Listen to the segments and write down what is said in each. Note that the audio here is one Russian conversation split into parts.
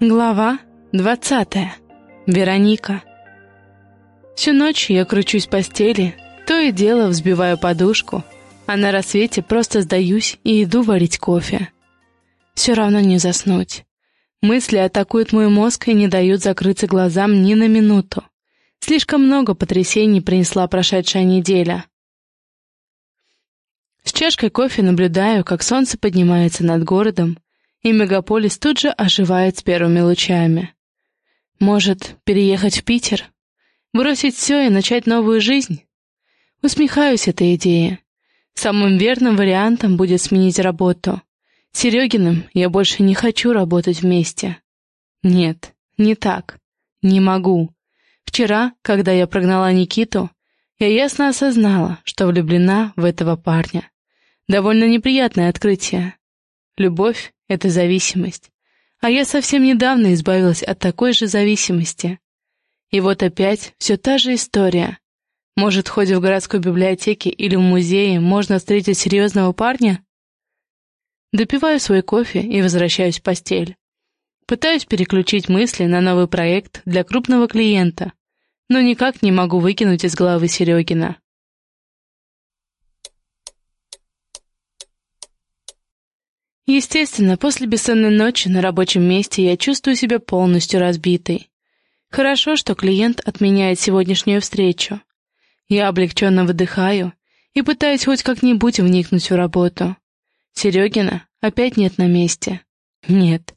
Глава двадцатая. Вероника. Всю ночь я кручусь в постели, то и дело взбиваю подушку, а на рассвете просто сдаюсь и иду варить кофе. Все равно не заснуть. Мысли атакуют мой мозг и не дают закрыться глазам ни на минуту. Слишком много потрясений принесла прошедшая неделя. С чашкой кофе наблюдаю, как солнце поднимается над городом, и мегаполис тут же оживает с первыми лучами. Может, переехать в Питер? Бросить все и начать новую жизнь? Усмехаюсь этой идее. Самым верным вариантом будет сменить работу. С Серегиным я больше не хочу работать вместе. Нет, не так. Не могу. Вчера, когда я прогнала Никиту, я ясно осознала, что влюблена в этого парня. Довольно неприятное открытие. Любовь — это зависимость. А я совсем недавно избавилась от такой же зависимости. И вот опять все та же история. Может, хоть в городской библиотеке или в музее можно встретить серьезного парня? Допиваю свой кофе и возвращаюсь в постель. Пытаюсь переключить мысли на новый проект для крупного клиента, но никак не могу выкинуть из головы Серегина. Естественно, после бессонной ночи на рабочем месте я чувствую себя полностью разбитой. Хорошо, что клиент отменяет сегодняшнюю встречу. Я облегченно выдыхаю и пытаюсь хоть как-нибудь вникнуть в работу. Серегина опять нет на месте. Нет,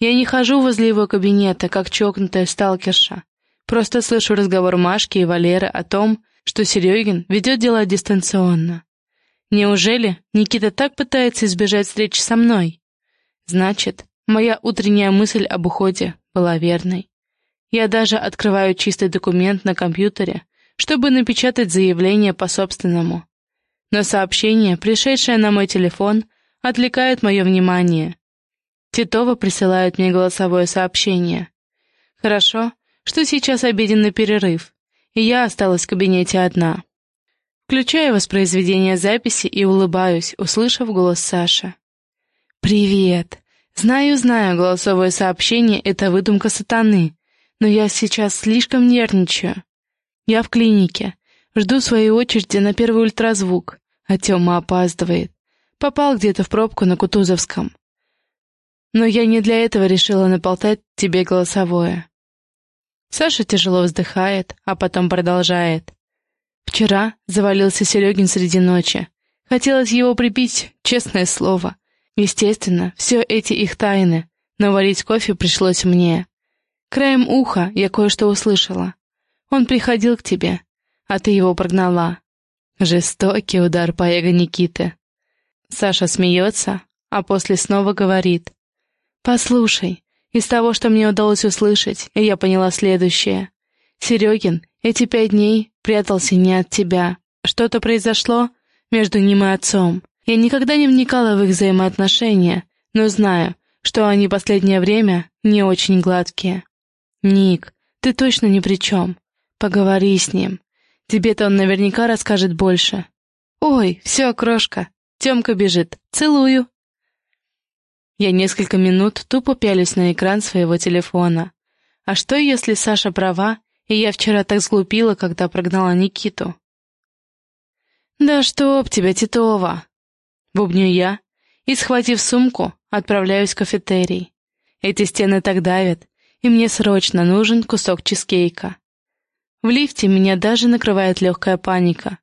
я не хожу возле его кабинета, как чокнутая сталкерша. Просто слышу разговор Машки и Валеры о том, что Серегин ведет дела дистанционно. Неужели Никита так пытается избежать встречи со мной? Значит, моя утренняя мысль об уходе была верной. Я даже открываю чистый документ на компьютере, чтобы напечатать заявление по собственному. Но сообщение, пришедшее на мой телефон, отвлекает мое внимание. Титова присылает мне голосовое сообщение. Хорошо, что сейчас обеденный перерыв, и я осталась в кабинете одна. Включаю воспроизведение записи и улыбаюсь, услышав голос Саши. «Привет! Знаю-знаю, голосовое сообщение — это выдумка сатаны, но я сейчас слишком нервничаю. Я в клинике, жду своей очереди на первый ультразвук, а Тёма опаздывает. Попал где-то в пробку на Кутузовском. Но я не для этого решила наполтать тебе голосовое». Саша тяжело вздыхает, а потом продолжает. Вчера завалился Серегин среди ночи. Хотелось его прибить, честное слово. Естественно, все эти их тайны, но варить кофе пришлось мне. Краем уха я кое-что услышала. Он приходил к тебе, а ты его прогнала. Жестокий удар по эго Никиты. Саша смеется, а после снова говорит. «Послушай, из того, что мне удалось услышать, я поняла следующее. Серегин эти пять дней прятался не от тебя. Что-то произошло между ним и отцом. Я никогда не вникала в их взаимоотношения, но знаю, что они последнее время не очень гладкие. Ник, ты точно ни при чем. Поговори с ним. Тебе-то он наверняка расскажет больше. Ой, все, крошка. Темка бежит. Целую. Я несколько минут тупо пялюсь на экран своего телефона. А что, если Саша права, и я вчера так сглупила, когда прогнала Никиту. «Да чтоб тебя, Титова!» Бубню я и, схватив сумку, отправляюсь в кафетерий. Эти стены так давят, и мне срочно нужен кусок чизкейка. В лифте меня даже накрывает легкая паника.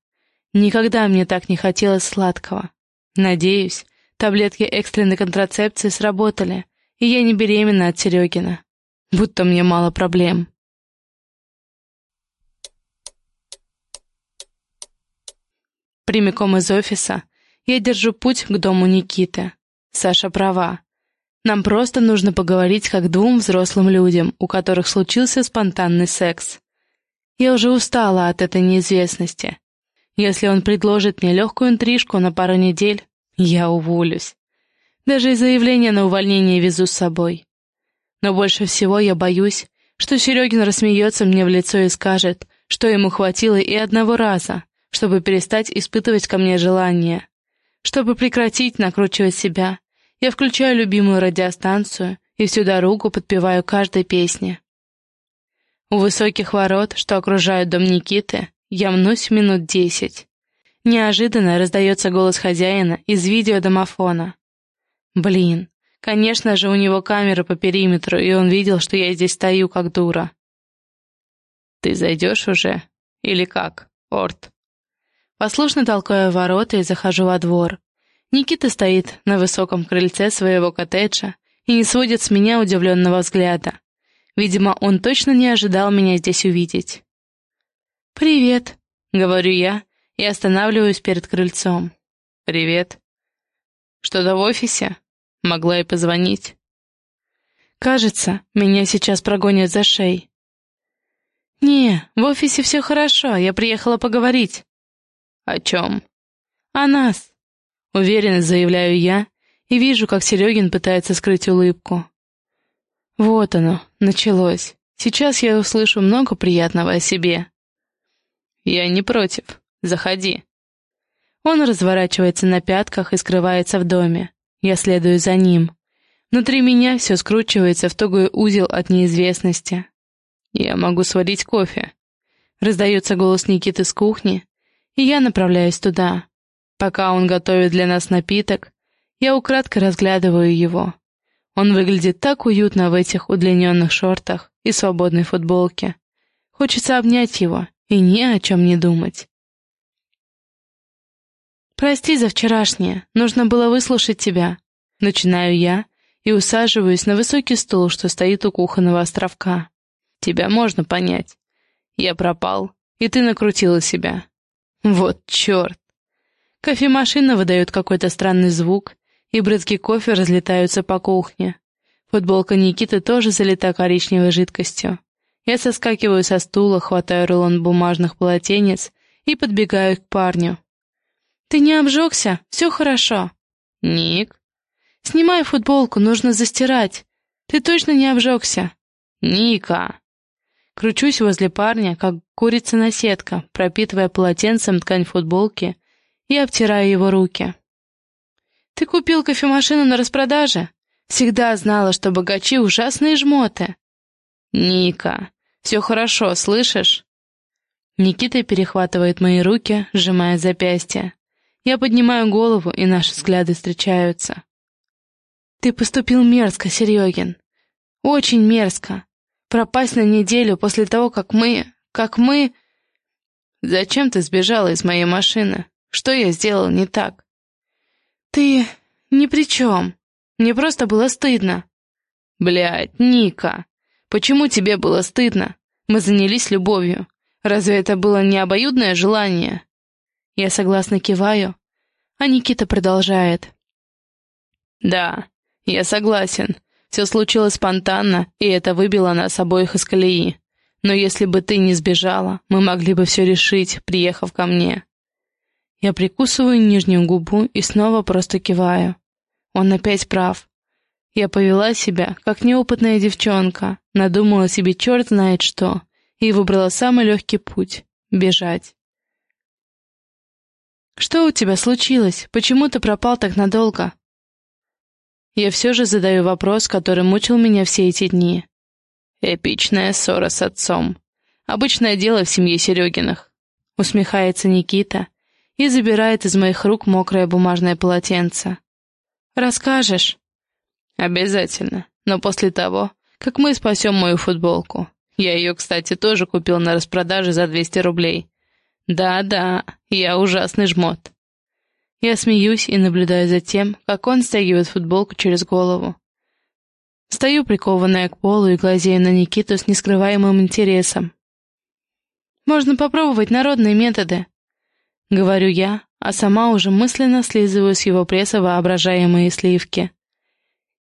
Никогда мне так не хотелось сладкого. Надеюсь, таблетки экстренной контрацепции сработали, и я не беременна от Серегина. Будто мне мало проблем. Прямиком из офиса я держу путь к дому Никиты. Саша права. Нам просто нужно поговорить как двум взрослым людям, у которых случился спонтанный секс. Я уже устала от этой неизвестности. Если он предложит мне легкую интрижку на пару недель, я уволюсь. Даже и заявление на увольнение везу с собой. Но больше всего я боюсь, что Серегин рассмеется мне в лицо и скажет, что ему хватило и одного раза, чтобы перестать испытывать ко мне желание. Чтобы прекратить накручивать себя, я включаю любимую радиостанцию и всю дорогу подпеваю каждой песне. У высоких ворот, что окружают дом Никиты, я мнусь минут десять. Неожиданно раздается голос хозяина из видеодомофона. Блин, конечно же, у него камера по периметру, и он видел, что я здесь стою, как дура. «Ты зайдешь уже? Или как, Орт?» Послушно толкаю ворота и захожу во двор. Никита стоит на высоком крыльце своего коттеджа и не сводит с меня удивленного взгляда. Видимо, он точно не ожидал меня здесь увидеть. «Привет», — говорю я и останавливаюсь перед крыльцом. «Привет. Что-то в офисе? Могла и позвонить». «Кажется, меня сейчас прогонят за шеей». «Не, в офисе все хорошо, я приехала поговорить». «О чем?» «О нас», — уверенно заявляю я, и вижу, как Серегин пытается скрыть улыбку. Вот оно, началось. Сейчас я услышу много приятного о себе. «Я не против», Заходи». Он разворачивается на пятках и скрывается в доме. Я следую за ним. Внутри меня все скручивается в тугой узел от неизвестности. «Я могу сварить кофе». Раздается голос Никиты с кухни, и я направляюсь туда. Пока он готовит для нас напиток, я украдкой разглядываю его. Он выглядит так уютно в этих удлиненных шортах и свободной футболке. Хочется обнять его и ни о чем не думать. «Прости за вчерашнее, нужно было выслушать тебя». Начинаю я и усаживаюсь на высокий стул, что стоит у кухонного островка. «Тебя можно понять. Я пропал, и ты накрутила себя». «Вот черт!» Кофемашина выдает какой-то странный звук, и брызги кофе разлетаются по кухне. Футболка Никиты тоже залита коричневой жидкостью. Я соскакиваю со стула, хватаю рулон бумажных полотенец и подбегаю к парню. «Ты не обжегся? Все хорошо». «Ник». «Снимай футболку, нужно застирать. Ты точно не обжегся?» «Ника». Кручусь возле парня, как курица на сетка, пропитывая полотенцем ткань футболки и обтирая его руки. «Ты купил кофемашину на распродаже? Всегда знала, что богачи ужасные жмоты». «Ника, все хорошо, слышишь?» Никита перехватывает мои руки, сжимая запястье. Я поднимаю голову, и наши взгляды встречаются. «Ты поступил мерзко, Серегин. Очень мерзко. Пропасть на неделю после того, как мы... как мы...» «Зачем ты сбежала из моей машины? Что я сделал не так?» «Ты... ни при чем. Мне просто было стыдно». «Блядь, Ника, почему тебе было стыдно? Мы занялись любовью. Разве это было не обоюдное желание?» Я согласно киваю, а Никита продолжает. «Да, я согласен. Все случилось спонтанно, и это выбило нас обоих из колеи. Но если бы ты не сбежала, мы могли бы все решить, приехав ко мне». Я прикусываю нижнюю губу и снова просто киваю. Он опять прав. Я повела себя, как неопытная девчонка, надумала себе черт знает что, и выбрала самый легкий путь — бежать. «Что у тебя случилось? Почему ты пропал так надолго?» Я все же задаю вопрос, который мучил меня все эти дни. «Эпичная ссора с отцом. Обычное дело в семье Серегиных», — усмехается Никита и забирает из моих рук мокрое бумажное полотенце. «Расскажешь?» «Обязательно, но после того, как мы спасем мою футболку. Я ее, кстати, тоже купил на распродаже за 200 рублей. Да-да, я ужасный жмот. Я смеюсь и наблюдаю за тем, как он стягивает футболку через голову. Стою прикованная к полу и глазею на Никиту с нескрываемым интересом. «Можно попробовать народные методы», — говорю я, а сама уже мысленно слизываю с его пресса воображаемые сливки.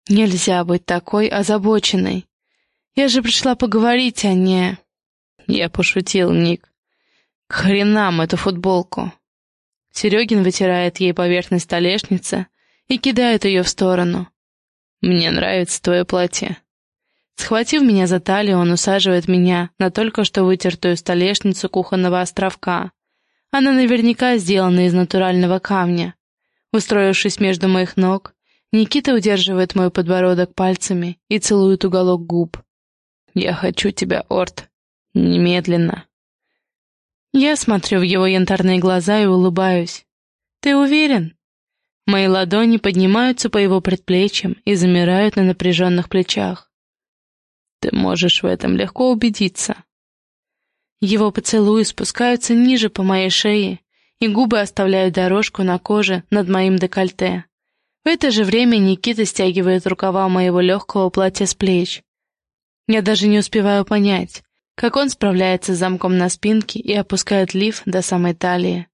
«Нельзя быть такой озабоченной. Я же пришла поговорить, а не...» Я пошутил, Ник. К хренам эту футболку. Серегин вытирает ей поверхность столешницы и кидает ее в сторону. Мне нравится твое платье. Схватив меня за талию, он усаживает меня на только что вытертую столешницу кухонного островка. Она наверняка сделана из натурального камня. Устроившись между моих ног, Никита удерживает мой подбородок пальцами и целует уголок губ. «Я хочу тебя, Орт. Немедленно». Я смотрю в его янтарные глаза и улыбаюсь. «Ты уверен?» Мои ладони поднимаются по его предплечьям и замирают на напряженных плечах. Ты можешь в этом легко убедиться. Его поцелуи спускаются ниже по моей шее, и губы оставляют дорожку на коже над моим декольте. В это же время Никита стягивает рукава моего легкого платья с плеч. Я даже не успеваю понять, как он справляется с замком на спинке и опускает лиф до самой талии.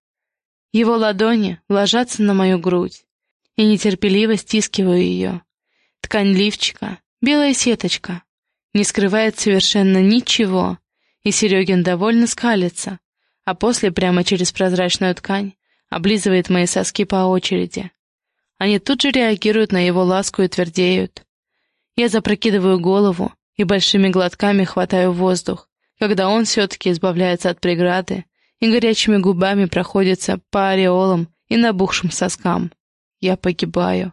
Его ладони ложатся на мою грудь, и нетерпеливо стискиваю ее. Ткань лифчика, белая сеточка, не скрывает совершенно ничего, и Серегин довольно скалится, а после прямо через прозрачную ткань облизывает мои соски по очереди. Они тут же реагируют на его ласку и твердеют. Я запрокидываю голову и большими глотками хватаю воздух, когда он все-таки избавляется от преграды и горячими губами проходится по ореолам и набухшим соскам. Я погибаю.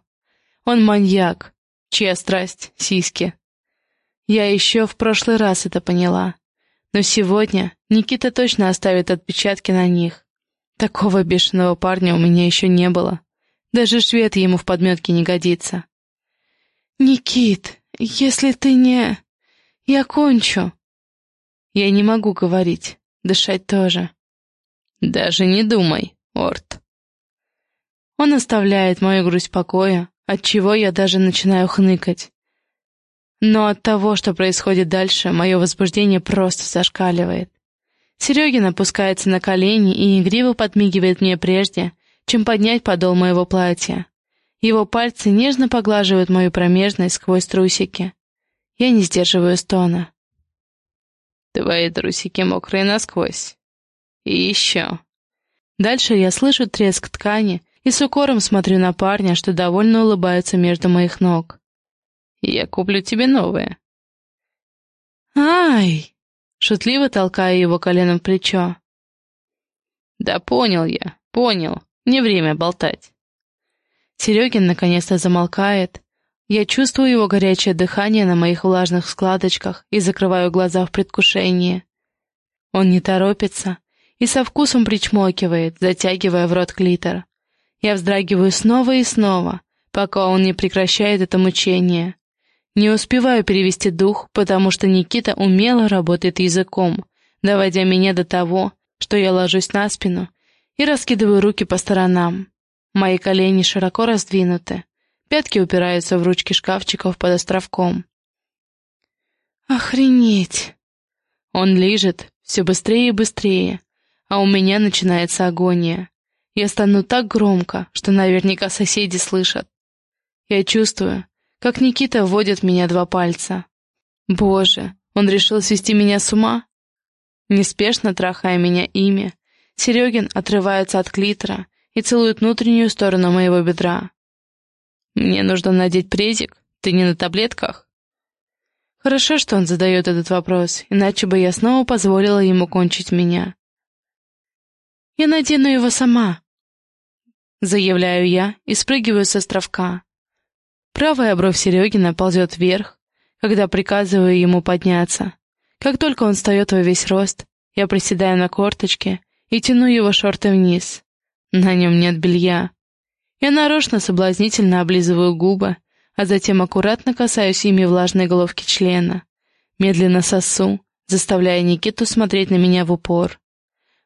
Он маньяк, чья страсть — сиськи. Я еще в прошлый раз это поняла. Но сегодня Никита точно оставит отпечатки на них. Такого бешеного парня у меня еще не было. Даже швед ему в подметке не годится. «Никит, если ты не...» Я кончу. Я не могу говорить, дышать тоже. Даже не думай, Орт. Он оставляет мою грудь покоя, от чего я даже начинаю хныкать. Но от того, что происходит дальше, мое возбуждение просто зашкаливает. Серегин опускается на колени и игриво подмигивает мне прежде, чем поднять подол моего платья. Его пальцы нежно поглаживают мою промежность сквозь трусики. Я не сдерживаю стона. Твои трусики мокрые насквозь. И еще. Дальше я слышу треск ткани и с укором смотрю на парня, что довольно улыбается между моих ног. Я куплю тебе новые. Ай! Шутливо толкаю его коленом в плечо. Да понял я, понял. Не время болтать. Серегин наконец-то замолкает, я чувствую его горячее дыхание на моих влажных складочках и закрываю глаза в предвкушении. Он не торопится и со вкусом причмокивает, затягивая в рот клитор. Я вздрагиваю снова и снова, пока он не прекращает это мучение. Не успеваю перевести дух, потому что Никита умело работает языком, доводя меня до того, что я ложусь на спину и раскидываю руки по сторонам. Мои колени широко раздвинуты, Пятки упираются в ручки шкафчиков под островком. «Охренеть!» Он лежит все быстрее и быстрее, а у меня начинается агония. Я стану так громко, что наверняка соседи слышат. Я чувствую, как Никита вводит меня два пальца. Боже, он решил свести меня с ума? Неспешно трахая меня ими, Серегин отрывается от клитора и целует внутреннюю сторону моего бедра. Мне нужно надеть презик? Ты не на таблетках? Хорошо, что он задает этот вопрос, иначе бы я снова позволила ему кончить меня. Я надену его сама. Заявляю я и спрыгиваю с островка. Правая бровь Серегина ползет вверх, когда приказываю ему подняться. Как только он встает во весь рост, я приседаю на корточке и тяну его шорты вниз. На нем нет белья. Я нарочно соблазнительно облизываю губы, а затем аккуратно касаюсь ими влажной головки члена. Медленно сосу, заставляя Никиту смотреть на меня в упор.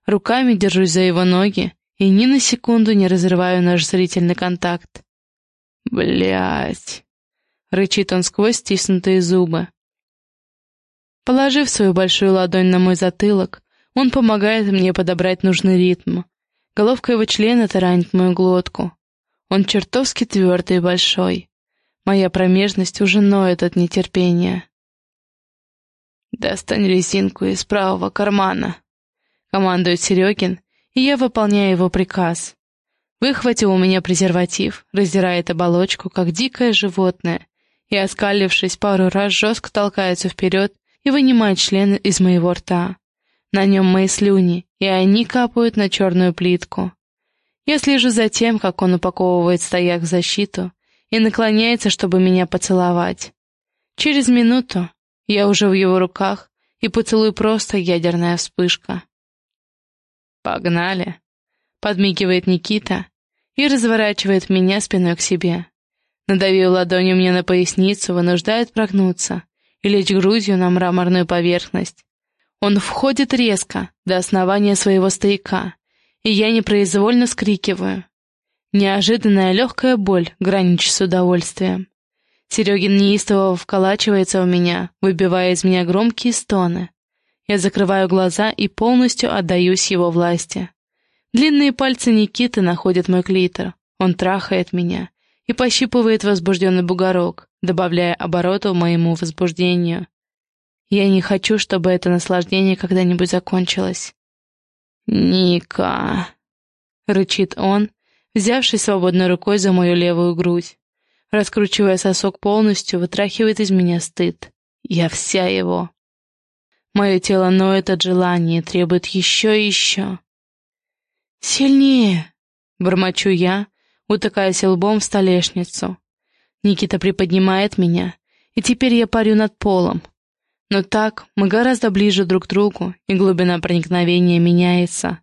Руками держусь за его ноги и ни на секунду не разрываю наш зрительный контакт. Блять! рычит он сквозь стиснутые зубы. Положив свою большую ладонь на мой затылок, он помогает мне подобрать нужный ритм. Головка его члена таранит мою глотку, он чертовски твердый и большой. Моя промежность уже ноет от нетерпения. «Достань резинку из правого кармана», — командует Серегин, и я выполняю его приказ. Выхватил у меня презерватив, раздирает оболочку, как дикое животное, и, оскалившись пару раз, жестко толкается вперед и вынимает член из моего рта. На нем мои слюни, и они капают на черную плитку. Я слежу за тем, как он упаковывает стояк в защиту, и наклоняется, чтобы меня поцеловать. Через минуту я уже в его руках, и поцелуй просто ядерная вспышка. «Погнали!» — подмигивает Никита и разворачивает меня спиной к себе. Надавив ладонью мне на поясницу, вынуждает прогнуться и лечь грудью на мраморную поверхность. Он входит резко, до основания своего стояка, и я непроизвольно скрикиваю. Неожиданная легкая боль граничит с удовольствием. Серегин неистово вколачивается в меня, выбивая из меня громкие стоны. Я закрываю глаза и полностью отдаюсь его власти. Длинные пальцы Никиты находят мой клитор. Он трахает меня и пощипывает возбужденный бугорок, добавляя обороту моему возбуждению. Я не хочу, чтобы это наслаждение когда-нибудь закончилось. «Ника!» — рычит он, взявшись свободной рукой за мою левую грудь. Раскручивая сосок полностью, вытрахивает из меня стыд. Я вся его. Мое тело ноет от желания, требует еще и еще. «Сильнее!» — бормочу я, утыкаясь лбом в столешницу. Никита приподнимает меня, и теперь я парю над полом, но так мы гораздо ближе друг к другу, и глубина проникновения меняется.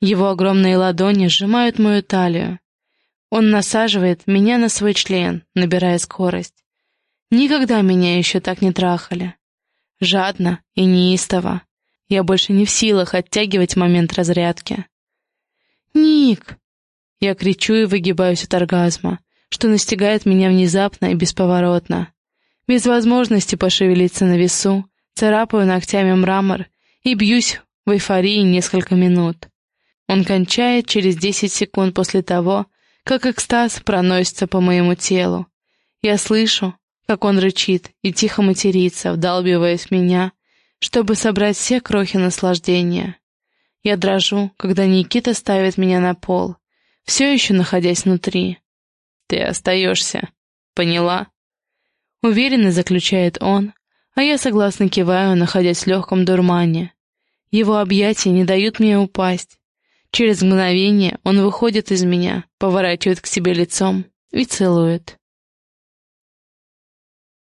Его огромные ладони сжимают мою талию. Он насаживает меня на свой член, набирая скорость. Никогда меня еще так не трахали. Жадно и неистово. Я больше не в силах оттягивать момент разрядки. «Ник!» Я кричу и выгибаюсь от оргазма, что настигает меня внезапно и бесповоротно без возможности пошевелиться на весу, царапаю ногтями мрамор и бьюсь в эйфории несколько минут. Он кончает через десять секунд после того, как экстаз проносится по моему телу. Я слышу, как он рычит и тихо матерится, вдалбиваясь в меня, чтобы собрать все крохи наслаждения. Я дрожу, когда Никита ставит меня на пол, все еще находясь внутри. «Ты остаешься. Поняла?» Уверенно заключает он, а я согласно киваю, находясь в легком дурмане. Его объятия не дают мне упасть. Через мгновение он выходит из меня, поворачивает к себе лицом и целует.